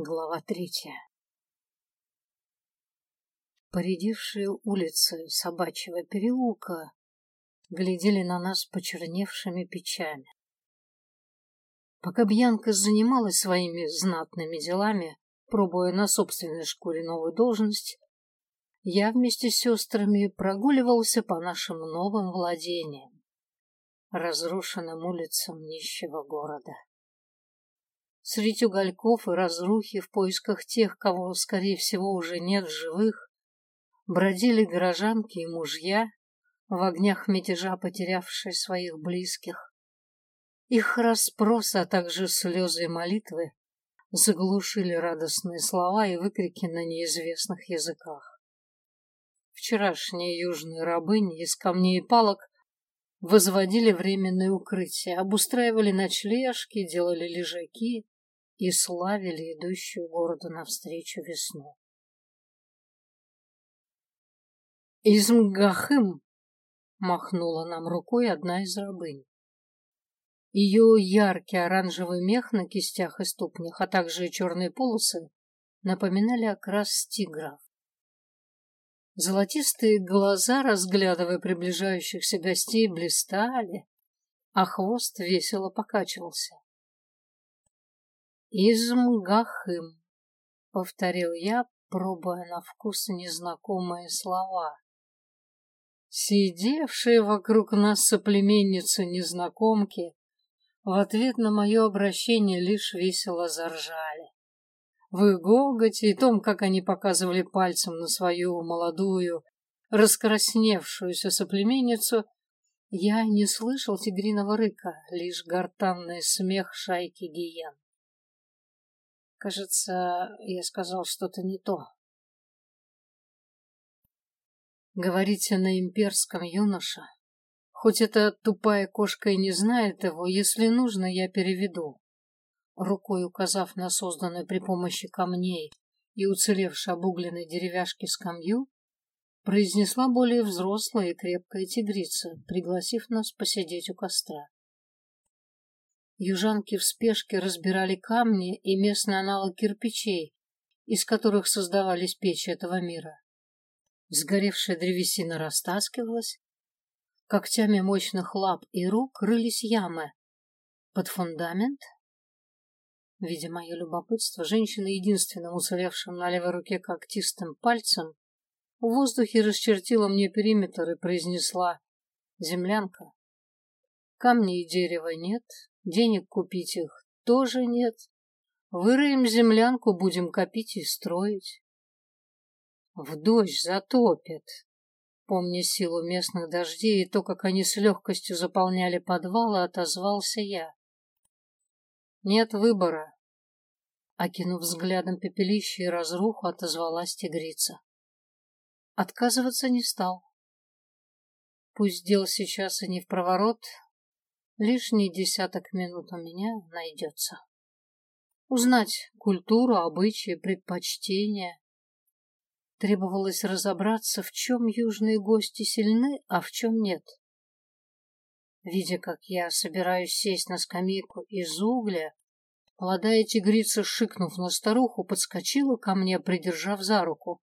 Глава третья Поредевшие улицы собачьего переулка глядели на нас почерневшими печами. Пока Бьянка занималась своими знатными делами, пробуя на собственной шкуре новую должность, я вместе с сестрами прогуливался по нашим новым владениям, разрушенным улицам нищего города. Среди угольков и разрухи в поисках тех, кого, скорее всего, уже нет в живых, бродили горожанки и мужья, в огнях мятежа потерявшие своих близких. Их расспросы, а также слезы и молитвы заглушили радостные слова и выкрики на неизвестных языках. Вчерашние южные рабыни из камней и палок возводили временные укрытия, обустраивали ночлежки, делали лежаки, и славили идущую городу навстречу весну. «Измгахым!» — махнула нам рукой одна из рабынь. Ее яркий оранжевый мех на кистях и ступнях, а также черные полосы напоминали окрас тигров. Золотистые глаза, разглядывая приближающихся гостей, блистали, а хвост весело покачивался. «Измгахым», — повторил я, пробуя на вкус незнакомые слова. Сидевшие вокруг нас соплеменницы-незнакомки в ответ на мое обращение лишь весело заржали. В их гоготе и том, как они показывали пальцем на свою молодую, раскрасневшуюся соплеменницу, я не слышал тигриного рыка, лишь гортанный смех шайки гиен. Кажется, я сказал что-то не то. Говорите на имперском, юноша. Хоть эта тупая кошка и не знает его, если нужно, я переведу. Рукой указав на созданную при помощи камней и уцелевшей обугленной деревяшки скамью, произнесла более взрослая и крепкая тигрица, пригласив нас посидеть у костра. Южанки в спешке разбирали камни и местный аналог кирпичей, из которых создавались печи этого мира. Сгоревшая древесина растаскивалась, когтями мощных лап и рук рылись ямы. Под фундамент, видя мое любопытство, женщина единственным уцелевшим на левой руке когтистым пальцем в воздухе расчертила мне периметр и произнесла «Землянка». Камней и дерева нет, Денег купить их тоже нет. Выроем землянку, будем копить и строить. В дождь затопит. Помня силу местных дождей и то, как они с легкостью заполняли подвалы, отозвался я. Нет выбора. Окинув взглядом пепелище и разруху, отозвалась тигрица. Отказываться не стал. Пусть дел сейчас и не в проворот, Лишний десяток минут у меня найдется. Узнать культуру, обычаи, предпочтения. Требовалось разобраться, в чем южные гости сильны, а в чем нет. Видя, как я собираюсь сесть на скамейку из угля, молодая тигрица, шикнув на старуху, подскочила ко мне, придержав за руку.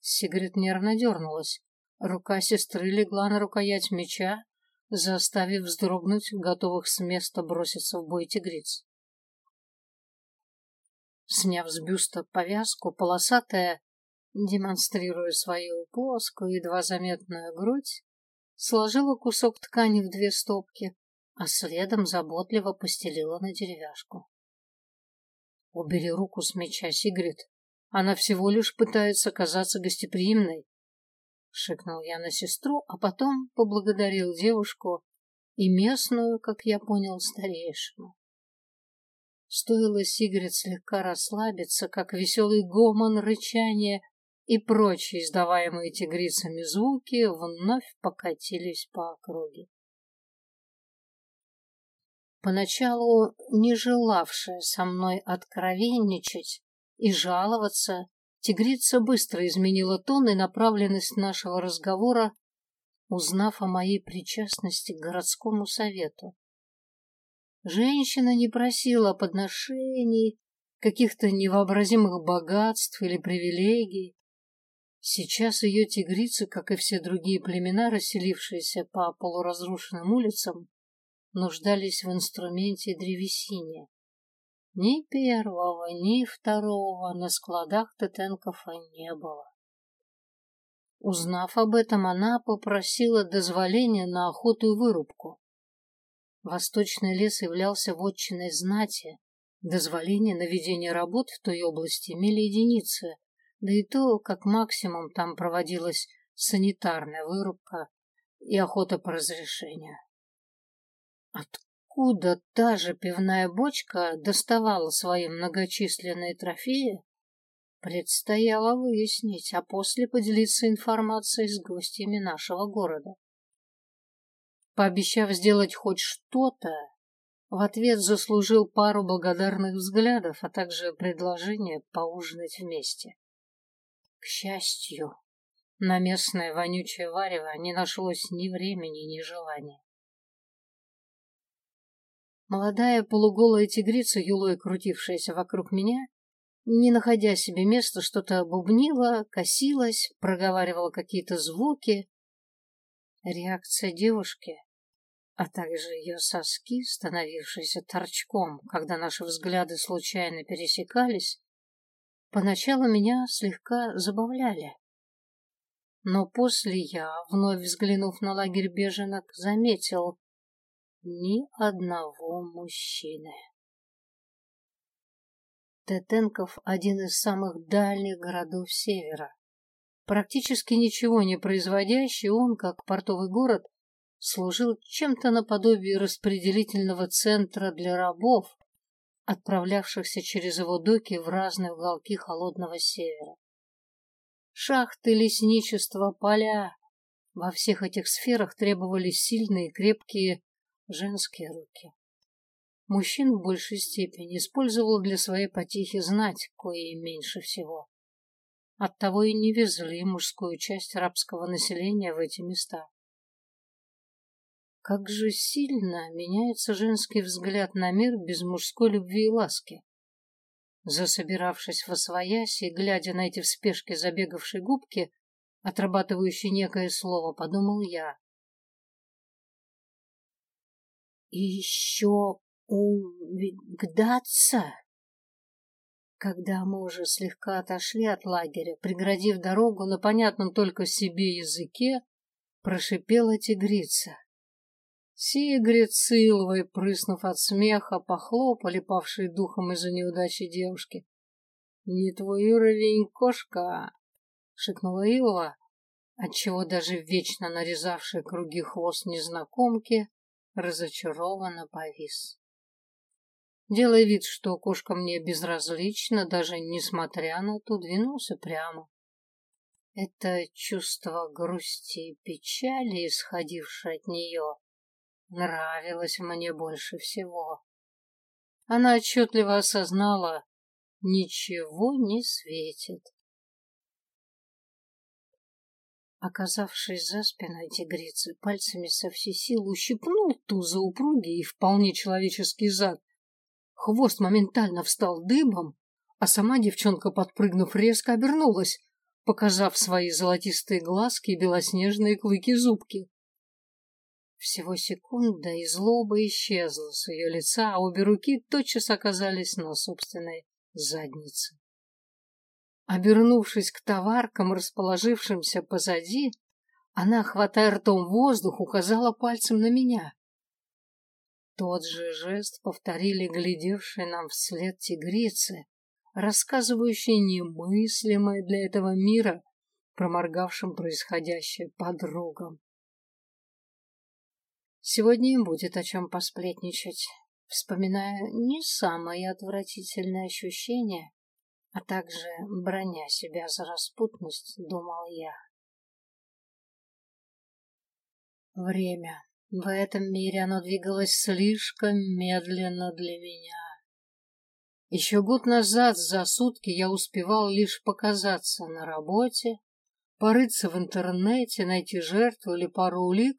Сигарет нервно дернулась. Рука сестры легла на рукоять меча, заставив вздрогнуть готовых с места броситься в бой тигриц. Сняв с бюста повязку, полосатая, демонстрируя свою плоскую, едва заметную грудь, сложила кусок ткани в две стопки, а следом заботливо постелила на деревяшку. Убери руку с меча, Сигрид. Она всего лишь пытается казаться гостеприимной, шикнул я на сестру, а потом поблагодарил девушку и местную, как я понял, старейшину. Стоило Сигрид слегка расслабиться, как веселый гомон, рычание и прочие издаваемые тигрицами звуки вновь покатились по округе. Поначалу не желавшая со мной откровенничать и жаловаться, Тигрица быстро изменила тон и направленность нашего разговора, узнав о моей причастности к городскому совету. Женщина не просила подношений, каких-то невообразимых богатств или привилегий. Сейчас ее тигрицы, как и все другие племена, расселившиеся по полуразрушенным улицам, нуждались в инструменте древесине. Ни первого, ни второго на складах Тетенкова не было. Узнав об этом, она попросила дозволения на охоту и вырубку. Восточный лес являлся вотчиной знати. Дозволения на ведение работ в той области имели единицы, да и то, как максимум, там проводилась санитарная вырубка и охота по разрешению. Откуда та же пивная бочка доставала свои многочисленные трофеи, предстояло выяснить, а после поделиться информацией с гостями нашего города. Пообещав сделать хоть что-то, в ответ заслужил пару благодарных взглядов, а также предложение поужинать вместе. К счастью, на местное вонючее варево не нашлось ни времени, ни желания. Молодая полуголая тигрица, юлой крутившаяся вокруг меня, не находя себе места, что-то бубнила, косилась, проговаривала какие-то звуки. Реакция девушки а также ее соски, становившиеся торчком, когда наши взгляды случайно пересекались, поначалу меня слегка забавляли. Но после я, вновь взглянув на лагерь беженок, заметил ни одного мужчины. Тетенков — один из самых дальних городов севера. Практически ничего не производящий, он, как портовый город, служил чем-то наподобие распределительного центра для рабов, отправлявшихся через его доки в разные уголки холодного севера. Шахты, лесничество, поля — во всех этих сферах требовались сильные, крепкие женские руки. Мужчин в большей степени использовал для своей потехи знать, кое меньше всего. Оттого и не везли мужскую часть рабского населения в эти места. Как же сильно меняется женский взгляд на мир без мужской любви и ласки. Засобиравшись в освоясь и глядя на эти в спешке забегавшие губки, отрабатывающие некое слово, подумал я. И еще увидаться? Когда мы уже слегка отошли от лагеря, преградив дорогу на понятном только себе языке, прошипела тигрица. Сигрид с Иловой, прыснув от смеха, похлопали павшие духом из-за неудачи девушки. — Не твой уровень, кошка! — шикнула Илова, отчего даже вечно нарезавший круги хвост незнакомки разочарованно повис. Делая вид, что кошка мне безразлична, даже несмотря на то, двинулся прямо. Это чувство грусти и печали, исходившее от нее, нравилась мне больше всего. Она отчетливо осознала, ничего не светит. Оказавшись за спиной тигрицы, пальцами со всей силы ущипнул ту за упругий и вполне человеческий зад. Хвост моментально встал дыбом, а сама девчонка, подпрыгнув, резко обернулась, показав свои золотистые глазки и белоснежные клыки-зубки. Всего секунда, и злоба исчезла с ее лица, а обе руки тотчас оказались на собственной заднице. Обернувшись к товаркам, расположившимся позади, она, хватая ртом воздух, указала пальцем на меня. Тот же жест повторили глядевшие нам вслед тигрицы, рассказывающие немыслимое для этого мира, проморгавшим происходящее подругам. Сегодня им будет о чем посплетничать, вспоминая не самые отвратительные ощущения, а также броня себя за распутность, думал я. Время. В этом мире оно двигалось слишком медленно для меня. Еще год назад за сутки я успевал лишь показаться на работе, порыться в интернете, найти жертву или пару улик,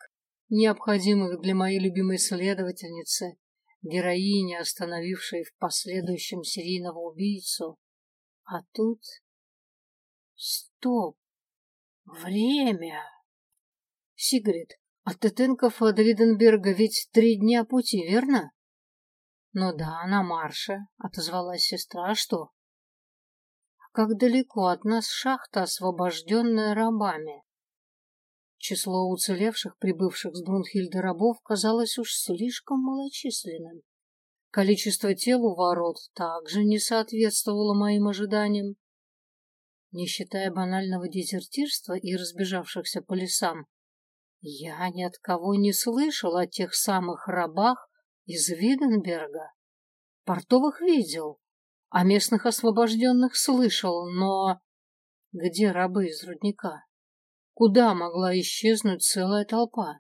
необходимых для моей любимой следовательницы, героини, остановившей в последующем серийного убийцу. А тут... Стоп! Время! Сигрид, от Тетенков до Виденберга ведь три дня пути, верно? Ну да, на марше, отозвалась сестра. А что? Как далеко от нас шахта, освобожденная рабами? Число уцелевших, прибывших с Брунхильды рабов, казалось уж слишком малочисленным. Количество тел у ворот также не соответствовало моим ожиданиям. Не считая банального дезертирства и разбежавшихся по лесам, я ни от кого не слышал о тех самых рабах из Виденберга. Портовых видел, а местных освобожденных слышал, но... Где рабы из рудника? Куда могла исчезнуть целая толпа?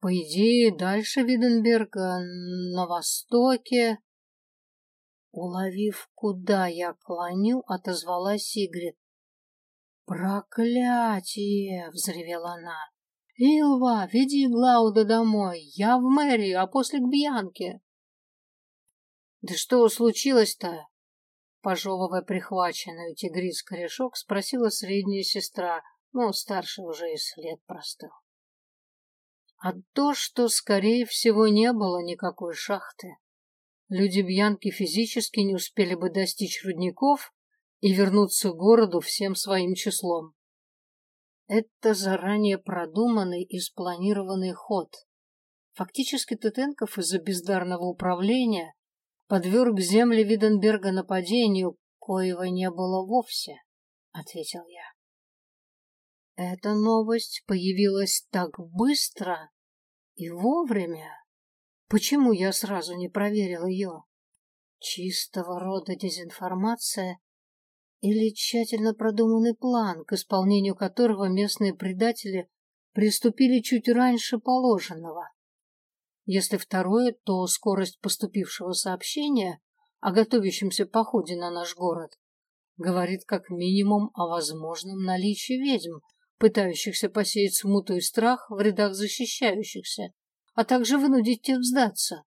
По идее, дальше Виденберга, на востоке... Уловив, куда я клоню, отозвалась Сигрид. «Проклятие!» — взревела она. «Илва, веди Глауда домой. Я в мэрию, а после к Бьянке». «Да что случилось-то?» Пожевывая прихваченную тигриц корешок, спросила средняя сестра, но старший уже и след простыл. А то, что, скорее всего, не было никакой шахты. Люди Бьянки физически не успели бы достичь рудников, и вернуться к городу всем своим числом. Это заранее продуманный и спланированный ход. Фактически Тетенков из-за бездарного управления подверг земли Виденберга нападению, коего не было вовсе, — ответил я. Эта новость появилась так быстро и вовремя. Почему я сразу не проверил ее? Чистого рода дезинформация или тщательно продуманный план, к исполнению которого местные предатели приступили чуть раньше положенного. Если второе, то скорость поступившего сообщения о готовящемся походе на наш город говорит как минимум о возможном наличии ведьм, пытающихся посеять смуту и страх в рядах защищающихся, а также вынудить тех сдаться.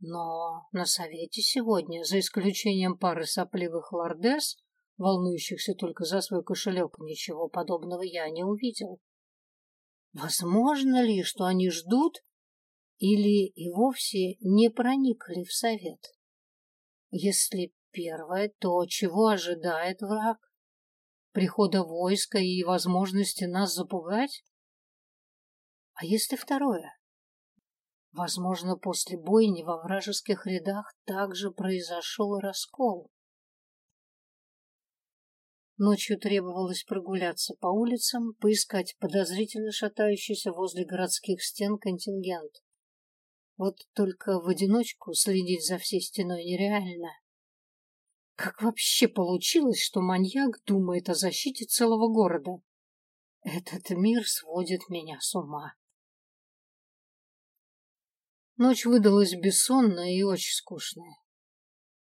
Но на совете сегодня, за исключением пары сопливых лордес, волнующихся только за свой кошелек, ничего подобного я не увидел. Возможно ли, что они ждут или и вовсе не проникли в совет? Если первое, то чего ожидает враг? Прихода войска и возможности нас запугать? А если второе? Возможно, после бойни во вражеских рядах также произошел раскол. Ночью требовалось прогуляться по улицам, поискать подозрительно шатающийся возле городских стен контингент. Вот только в одиночку следить за всей стеной нереально. Как вообще получилось, что маньяк думает о защите целого города? Этот мир сводит меня с ума. Ночь выдалась бессонная и очень скучная.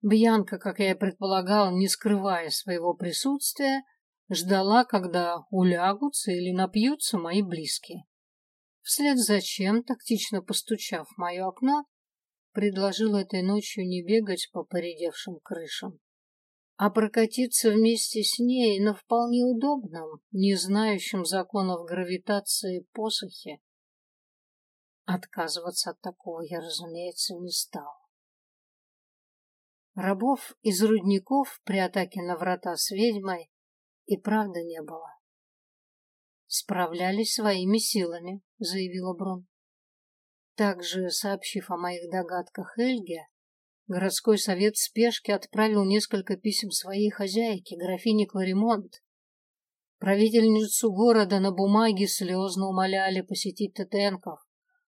Бьянка, как я и предполагал, не скрывая своего присутствия, ждала, когда улягутся или напьются мои близкие. Вслед за чем, тактично постучав в мое окно, предложил этой ночью не бегать по поредевшим крышам, а прокатиться вместе с ней на вполне удобном, не знающем законов гравитации посохе, Отказываться от такого я, разумеется, не стал. Рабов из рудников при атаке на врата с ведьмой и правда не было. Справлялись своими силами, заявила Брун. Также, сообщив о моих догадках Эльге, городской совет в спешке отправил несколько писем своей хозяйке, графине Кларимонт. Правительницу города на бумаге слезно умоляли посетить Тетенков,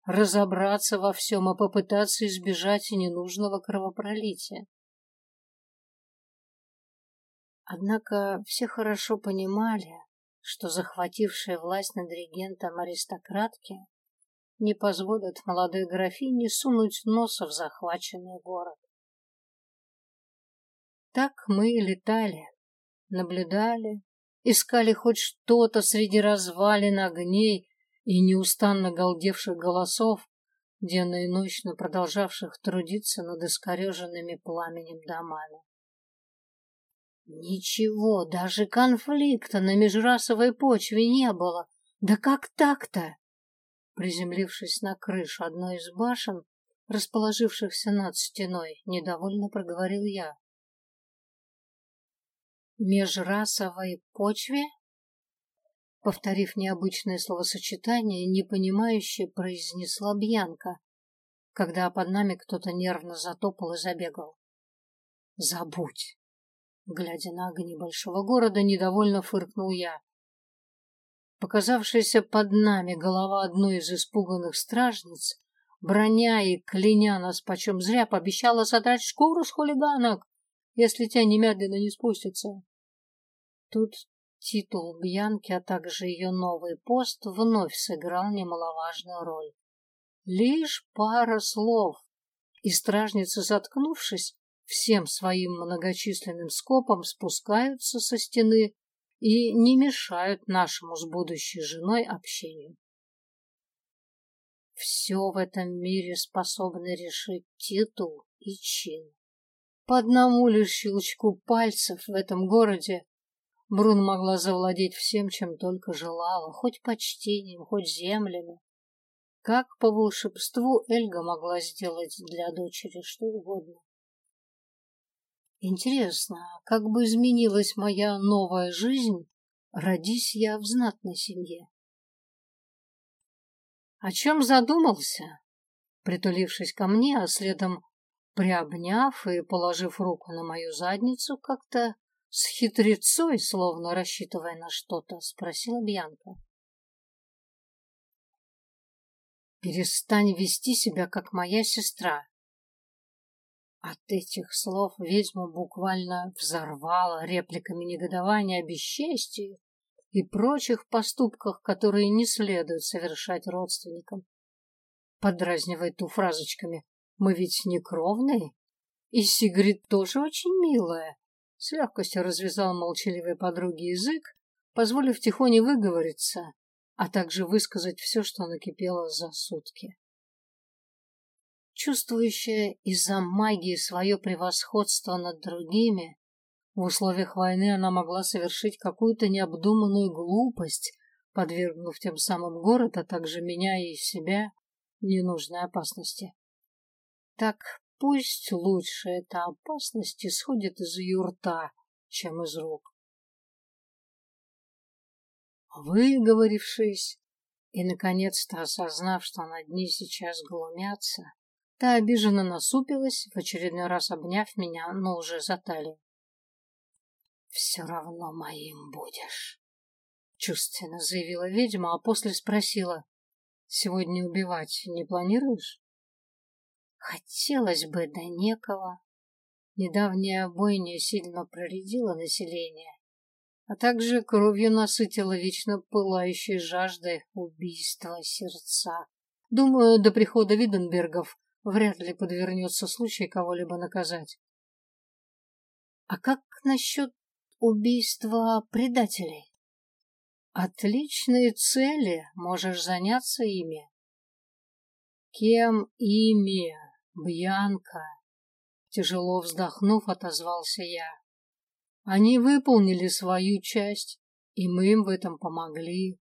разобраться во всем и попытаться избежать ненужного кровопролития. Однако все хорошо понимали, что захватившие власть над регентом аристократки не позволят молодой графине сунуть носа в захваченный город. Так мы и летали, наблюдали, искали хоть что-то среди развалин огней и неустанно галдевших голосов, денно и ночно продолжавших трудиться над искореженными пламенем домами. Ничего, даже конфликта на межрасовой почве не было. Да как так-то? Приземлившись на крышу одной из башен, расположившихся над стеной, недовольно проговорил я. Межрасовой почве? Повторив необычное словосочетание, непонимающе произнесла Бьянка, когда под нами кто-то нервно затопал и забегал. Забудь! Глядя на огни большого города, недовольно фыркнул я. Показавшаяся под нами голова одной из испуганных стражниц, броня и кляня нас почем зря, пообещала содрать шкуру с хулиганок, если те немедленно не спустятся. Тут титул Бьянки, а также ее новый пост вновь сыграл немаловажную роль. Лишь пара слов, и стражница, заткнувшись, всем своим многочисленным скопом спускаются со стены и не мешают нашему с будущей женой общению. Все в этом мире способно решить титул и чин. По одному лишь щелчку пальцев в этом городе Брун могла завладеть всем, чем только желала, хоть почтением, хоть землями. Как по волшебству Эльга могла сделать для дочери что угодно. Интересно, как бы изменилась моя новая жизнь, родись я в знатной семье? О чем задумался? Притулившись ко мне, а следом приобняв и положив руку на мою задницу, как-то с хитрецой, словно рассчитывая на что-то, спросила Бьянка. Перестань вести себя, как моя сестра. От этих слов ведьму буквально взорвала репликами негодования о бесчестии и прочих поступках, которые не следует совершать родственникам. Подразнивает ту фразочками «Мы ведь не кровные?» И Сигрид тоже очень милая. С легкостью развязал молчаливой подруге язык, позволив тихоне выговориться, а также высказать все, что накипело за сутки. Чувствующая из-за магии свое превосходство над другими, в условиях войны она могла совершить какую-то необдуманную глупость, подвергнув тем самым город, а также меня и себя ненужной опасности. Так пусть лучше эта опасность исходит из ее рта, чем из рук. Выговорившись и, наконец-то осознав, что над ней сейчас глумятся, Та обиженно насупилась, в очередной раз обняв меня, но уже за талию. «Все равно моим будешь», — чувственно заявила ведьма, а после спросила. «Сегодня убивать не планируешь?» «Хотелось бы, да некого». Недавняя бойня сильно проредила население, а также кровью насытила вечно пылающей жаждой убийства сердца. Думаю, до прихода Виденбергов Вряд ли подвернется случай кого-либо наказать. А как насчет убийства предателей? Отличные цели, можешь заняться ими. Кем ими, Бьянка? Тяжело вздохнув, отозвался я. Они выполнили свою часть, и мы им в этом помогли.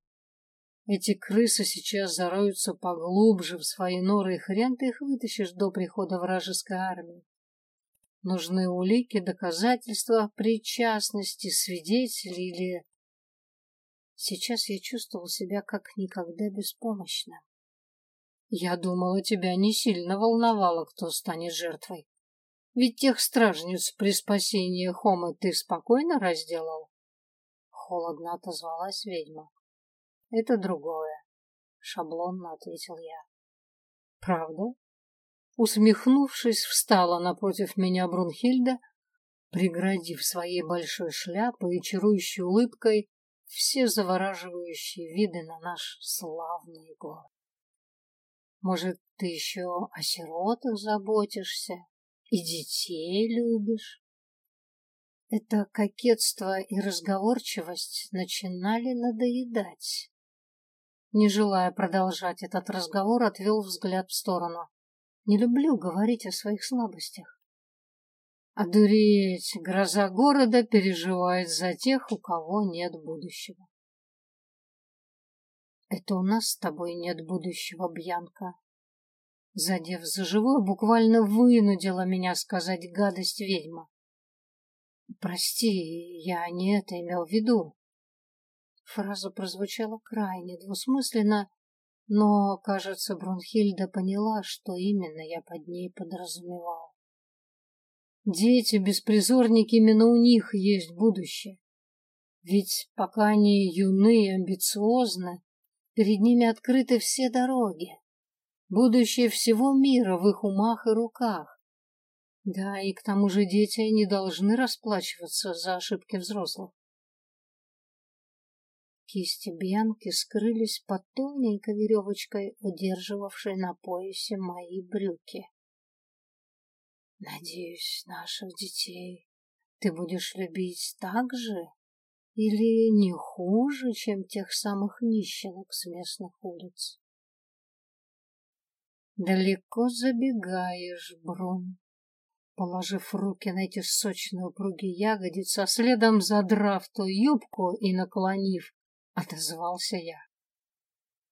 Эти крысы сейчас зароются поглубже в свои норы, и хрен ты их вытащишь до прихода вражеской армии. Нужны улики, доказательства причастности свидетелей или... Сейчас я чувствовал себя как никогда беспомощно. Я думала, тебя не сильно волновало, кто станет жертвой. Ведь тех стражниц при спасении Хома ты спокойно разделал? Холодно отозвалась ведьма. Это другое, шаблонно ответил я. Правда? Усмехнувшись, встала напротив меня Брунхильда, преградив своей большой шляпой и чарующей улыбкой все завораживающие виды на наш славный город. Может, ты еще о сиротах заботишься и детей любишь? Это кокетство и разговорчивость начинали надоедать. не желая продолжать этот разговор, отвел взгляд в сторону. Не люблю говорить о своих слабостях. Одуреть! Гроза города переживает за тех, у кого нет будущего. Это у нас с тобой нет будущего, Бьянка. Задев за живое, буквально вынудила меня сказать гадость ведьма. Прости, я не это имел в виду. Фраза прозвучала крайне двусмысленно, но, кажется, Брунхильда поняла, что именно я под ней подразумевал. Дети-беспризорники, именно у них есть будущее. Ведь пока они юны и амбициозны, перед ними открыты все дороги. Будущее всего мира в их умах и руках. Да, и к тому же дети не должны расплачиваться за ошибки взрослых. Кисти Бьянки скрылись под тоненькой веревочкой, удерживавшей на поясе мои брюки. Надеюсь, наших детей ты будешь любить так же или не хуже, чем тех самых нищенок с местных улиц. Далеко забегаешь, Брун. Положив руки на эти сочные упругие ягодицы, а следом задрав ту юбку и наклонив, отозвался я.